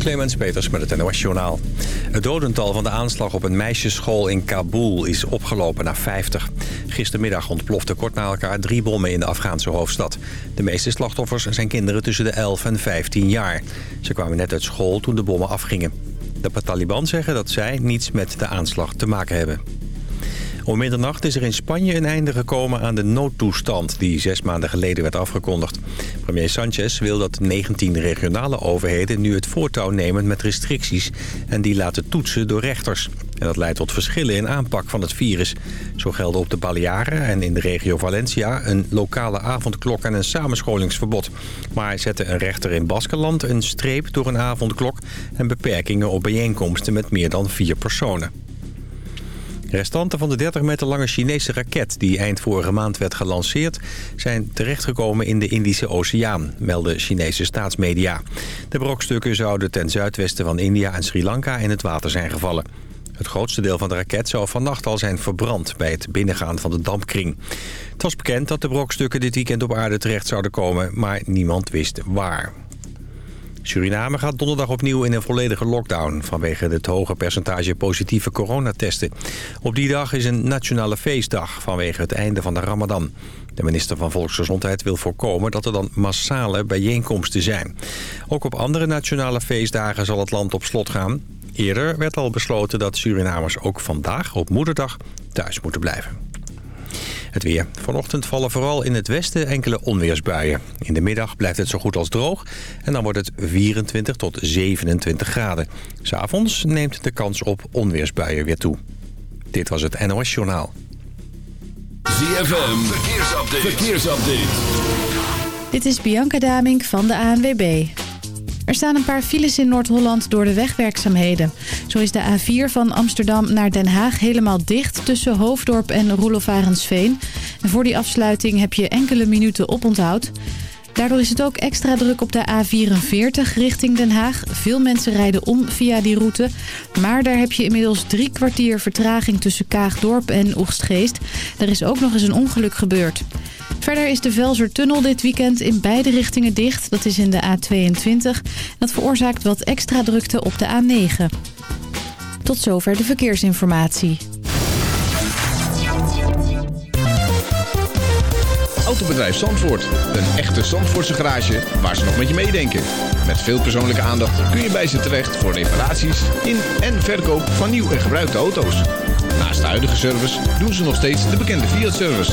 Clemens Peters met het NOS Journaal. Het dodental van de aanslag op een meisjesschool in Kabul is opgelopen naar 50. Gistermiddag ontplofte kort na elkaar drie bommen in de Afghaanse hoofdstad. De meeste slachtoffers zijn kinderen tussen de 11 en 15 jaar. Ze kwamen net uit school toen de bommen afgingen. De Taliban zeggen dat zij niets met de aanslag te maken hebben. Om middernacht is er in Spanje een einde gekomen aan de noodtoestand... die zes maanden geleden werd afgekondigd. Premier Sanchez wil dat 19 regionale overheden nu het voortouw nemen met restricties... en die laten toetsen door rechters. En dat leidt tot verschillen in aanpak van het virus. Zo gelden op de Balearen en in de regio Valencia... een lokale avondklok en een samenscholingsverbod. Maar zette een rechter in Baskeland een streep door een avondklok... en beperkingen op bijeenkomsten met meer dan vier personen. Restanten van de 30 meter lange Chinese raket die eind vorige maand werd gelanceerd... zijn terechtgekomen in de Indische Oceaan, melden Chinese staatsmedia. De brokstukken zouden ten zuidwesten van India en Sri Lanka in het water zijn gevallen. Het grootste deel van de raket zou vannacht al zijn verbrand bij het binnengaan van de dampkring. Het was bekend dat de brokstukken dit weekend op aarde terecht zouden komen, maar niemand wist waar. Suriname gaat donderdag opnieuw in een volledige lockdown... vanwege het hoge percentage positieve coronatesten. Op die dag is een nationale feestdag vanwege het einde van de ramadan. De minister van Volksgezondheid wil voorkomen dat er dan massale bijeenkomsten zijn. Ook op andere nationale feestdagen zal het land op slot gaan. Eerder werd al besloten dat Surinamers ook vandaag op moederdag thuis moeten blijven. Het weer. Vanochtend vallen vooral in het westen enkele onweersbuien. In de middag blijft het zo goed als droog. En dan wordt het 24 tot 27 graden. S'avonds neemt de kans op onweersbuien weer toe. Dit was het NOS Journaal. ZFM. Verkeersupdate. Verkeersupdate. Dit is Bianca Damink van de ANWB. Er staan een paar files in Noord-Holland door de wegwerkzaamheden. Zo is de A4 van Amsterdam naar Den Haag helemaal dicht tussen Hoofddorp en Roelofarensveen. En voor die afsluiting heb je enkele minuten oponthoud. Daardoor is het ook extra druk op de A44 richting Den Haag. Veel mensen rijden om via die route. Maar daar heb je inmiddels drie kwartier vertraging tussen Kaagdorp en Oegstgeest. Er is ook nog eens een ongeluk gebeurd. Verder is de Velsertunnel dit weekend in beide richtingen dicht. Dat is in de A22. Dat veroorzaakt wat extra drukte op de A9. Tot zover de verkeersinformatie. Autobedrijf Zandvoort. Een echte Zandvoortse garage waar ze nog met je meedenken. Met veel persoonlijke aandacht kun je bij ze terecht voor reparaties in en verkoop van nieuw en gebruikte auto's. Naast de huidige service doen ze nog steeds de bekende Fiat-service.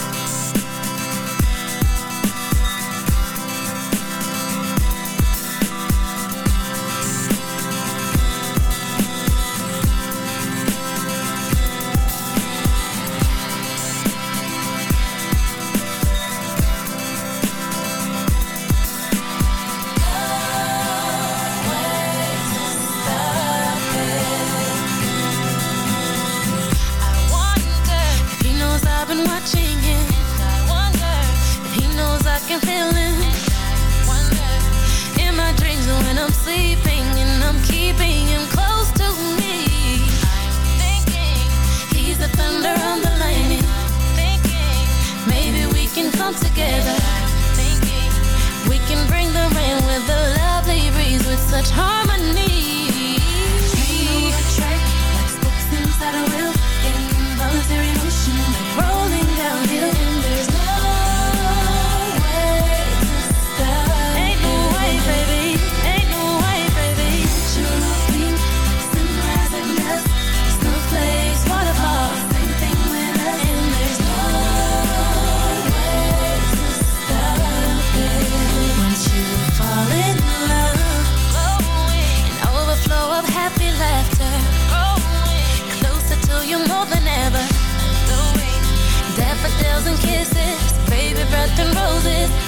Together. We can bring the rain with a lovely breeze with such harmony. Like spokes inside a wheel, and roses,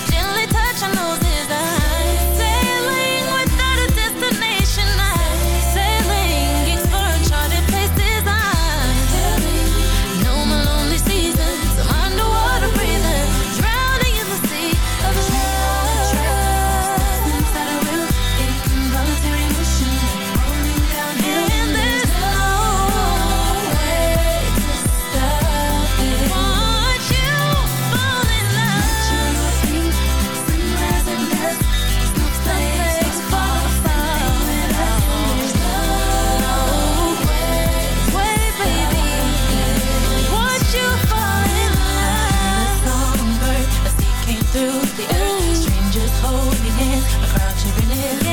yeah.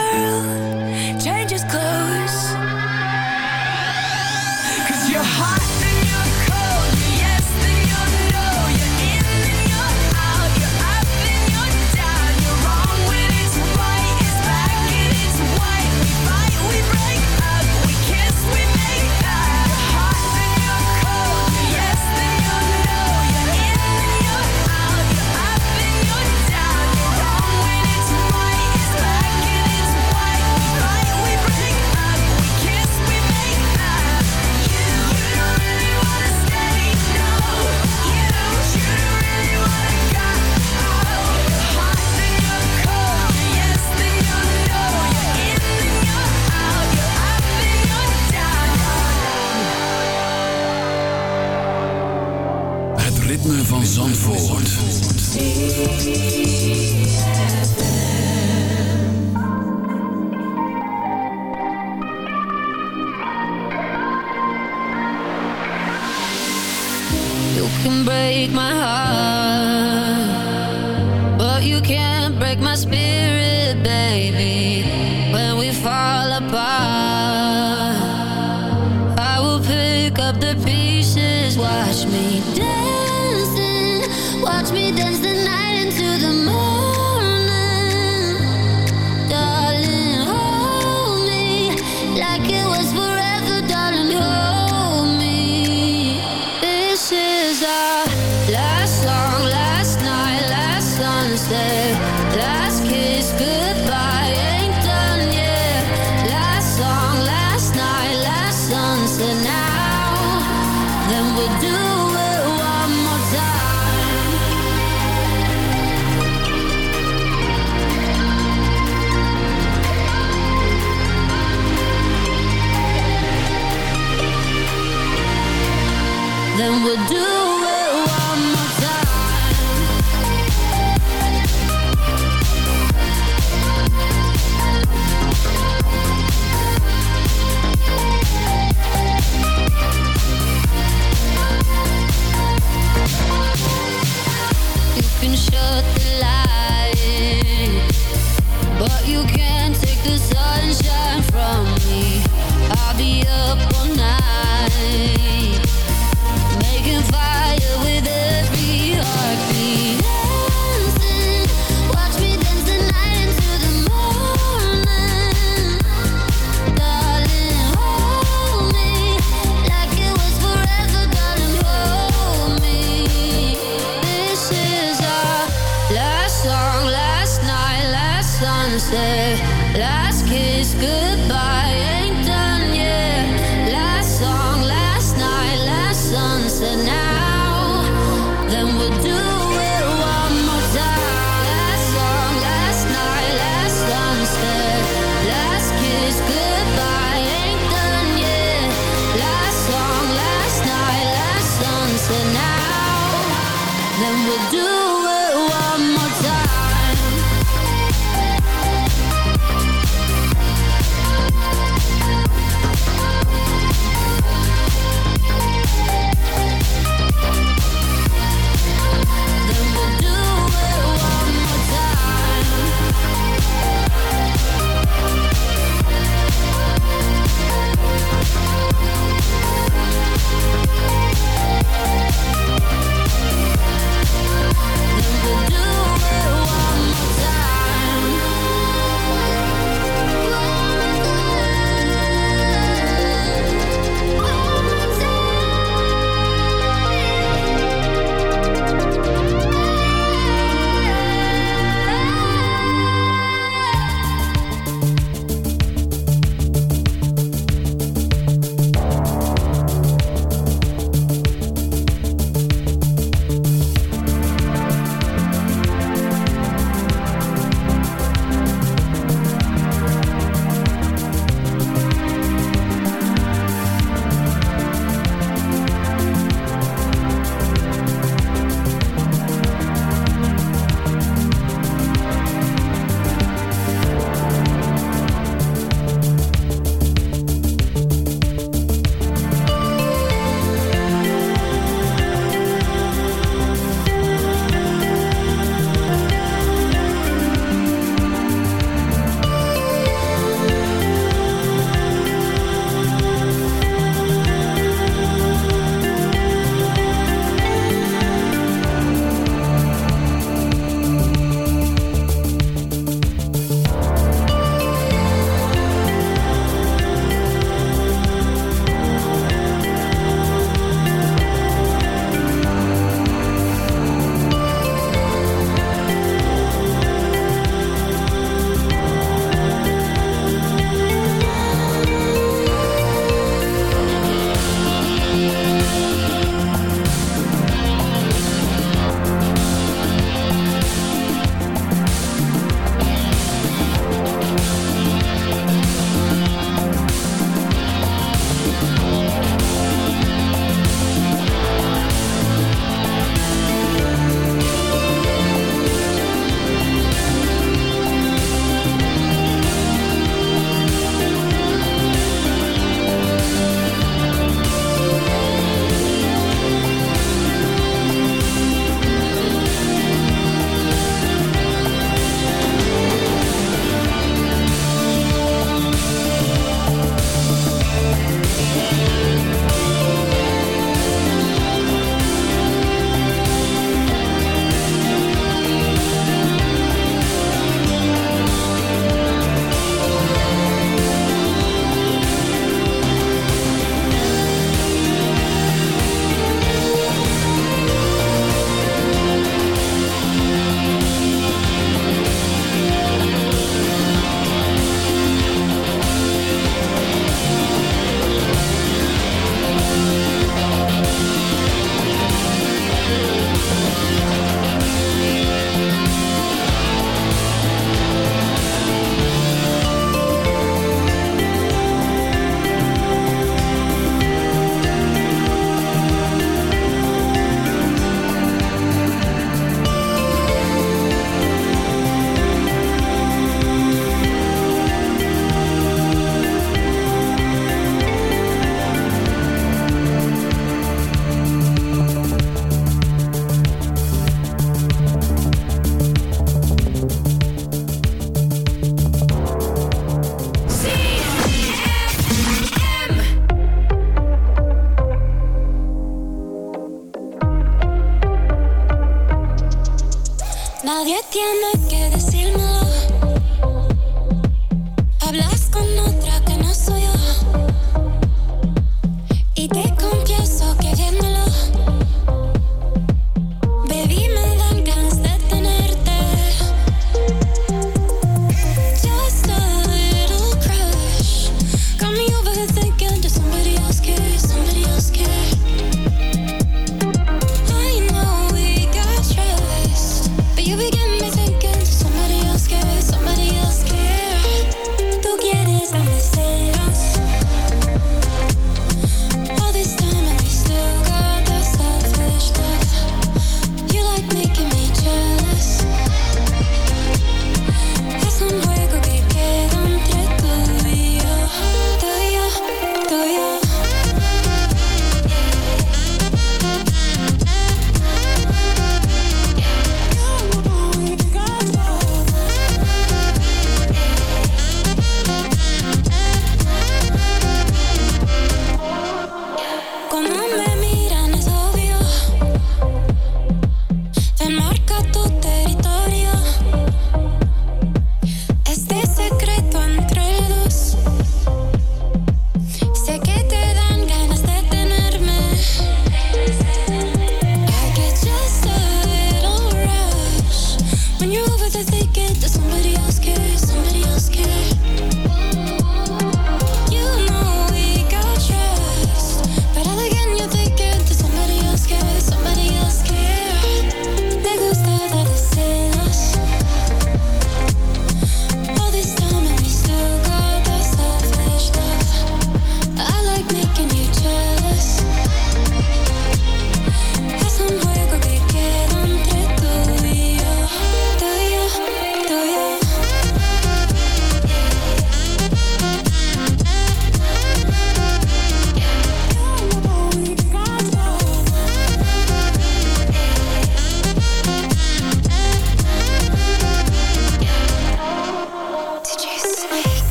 girl changes clothes. Cause you're hot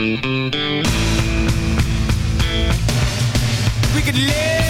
We could live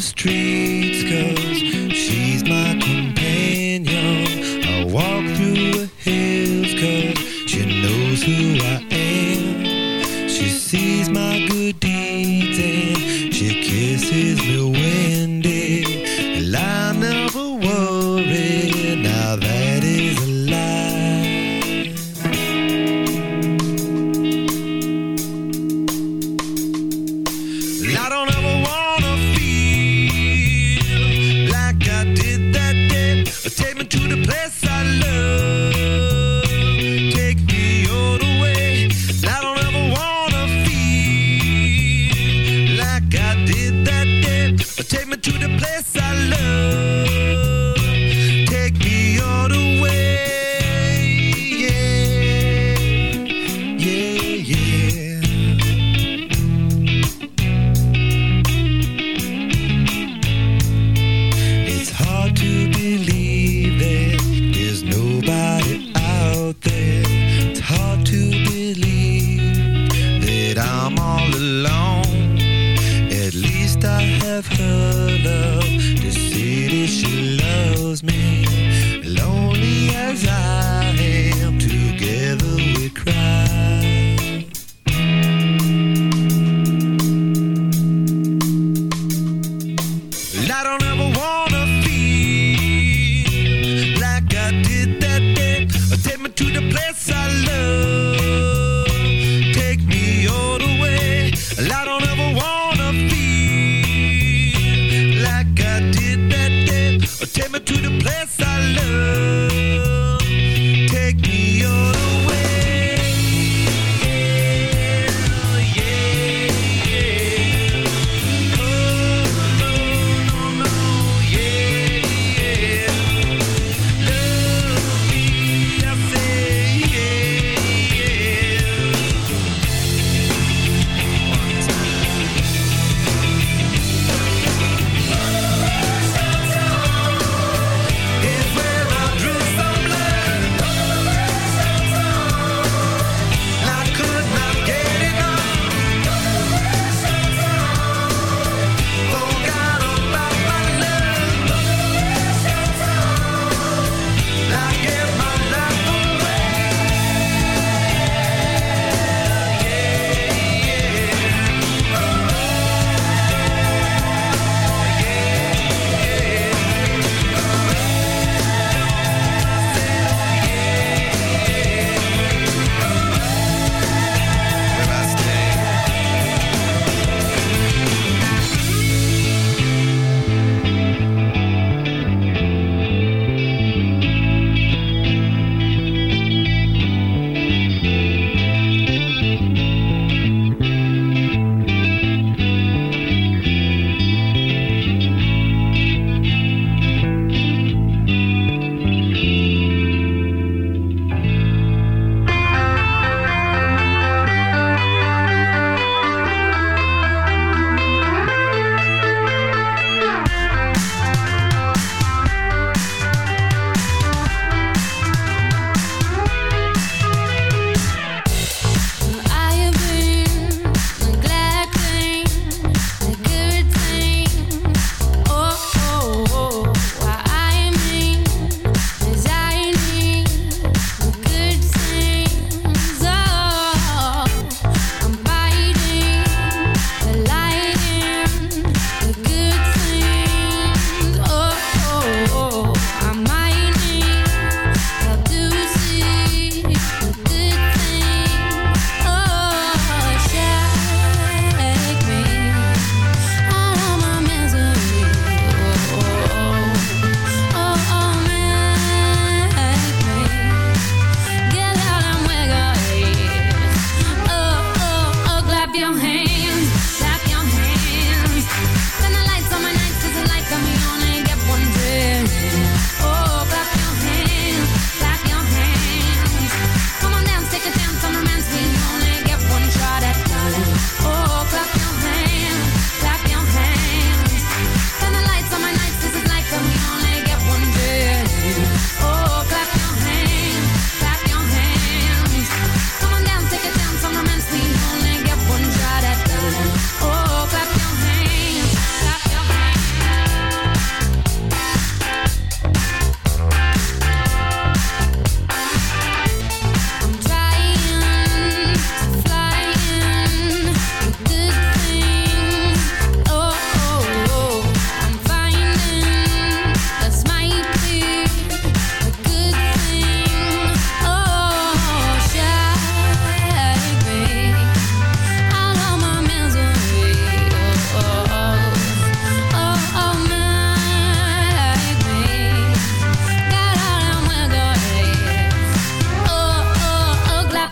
Streets cause she's my companion.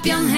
Young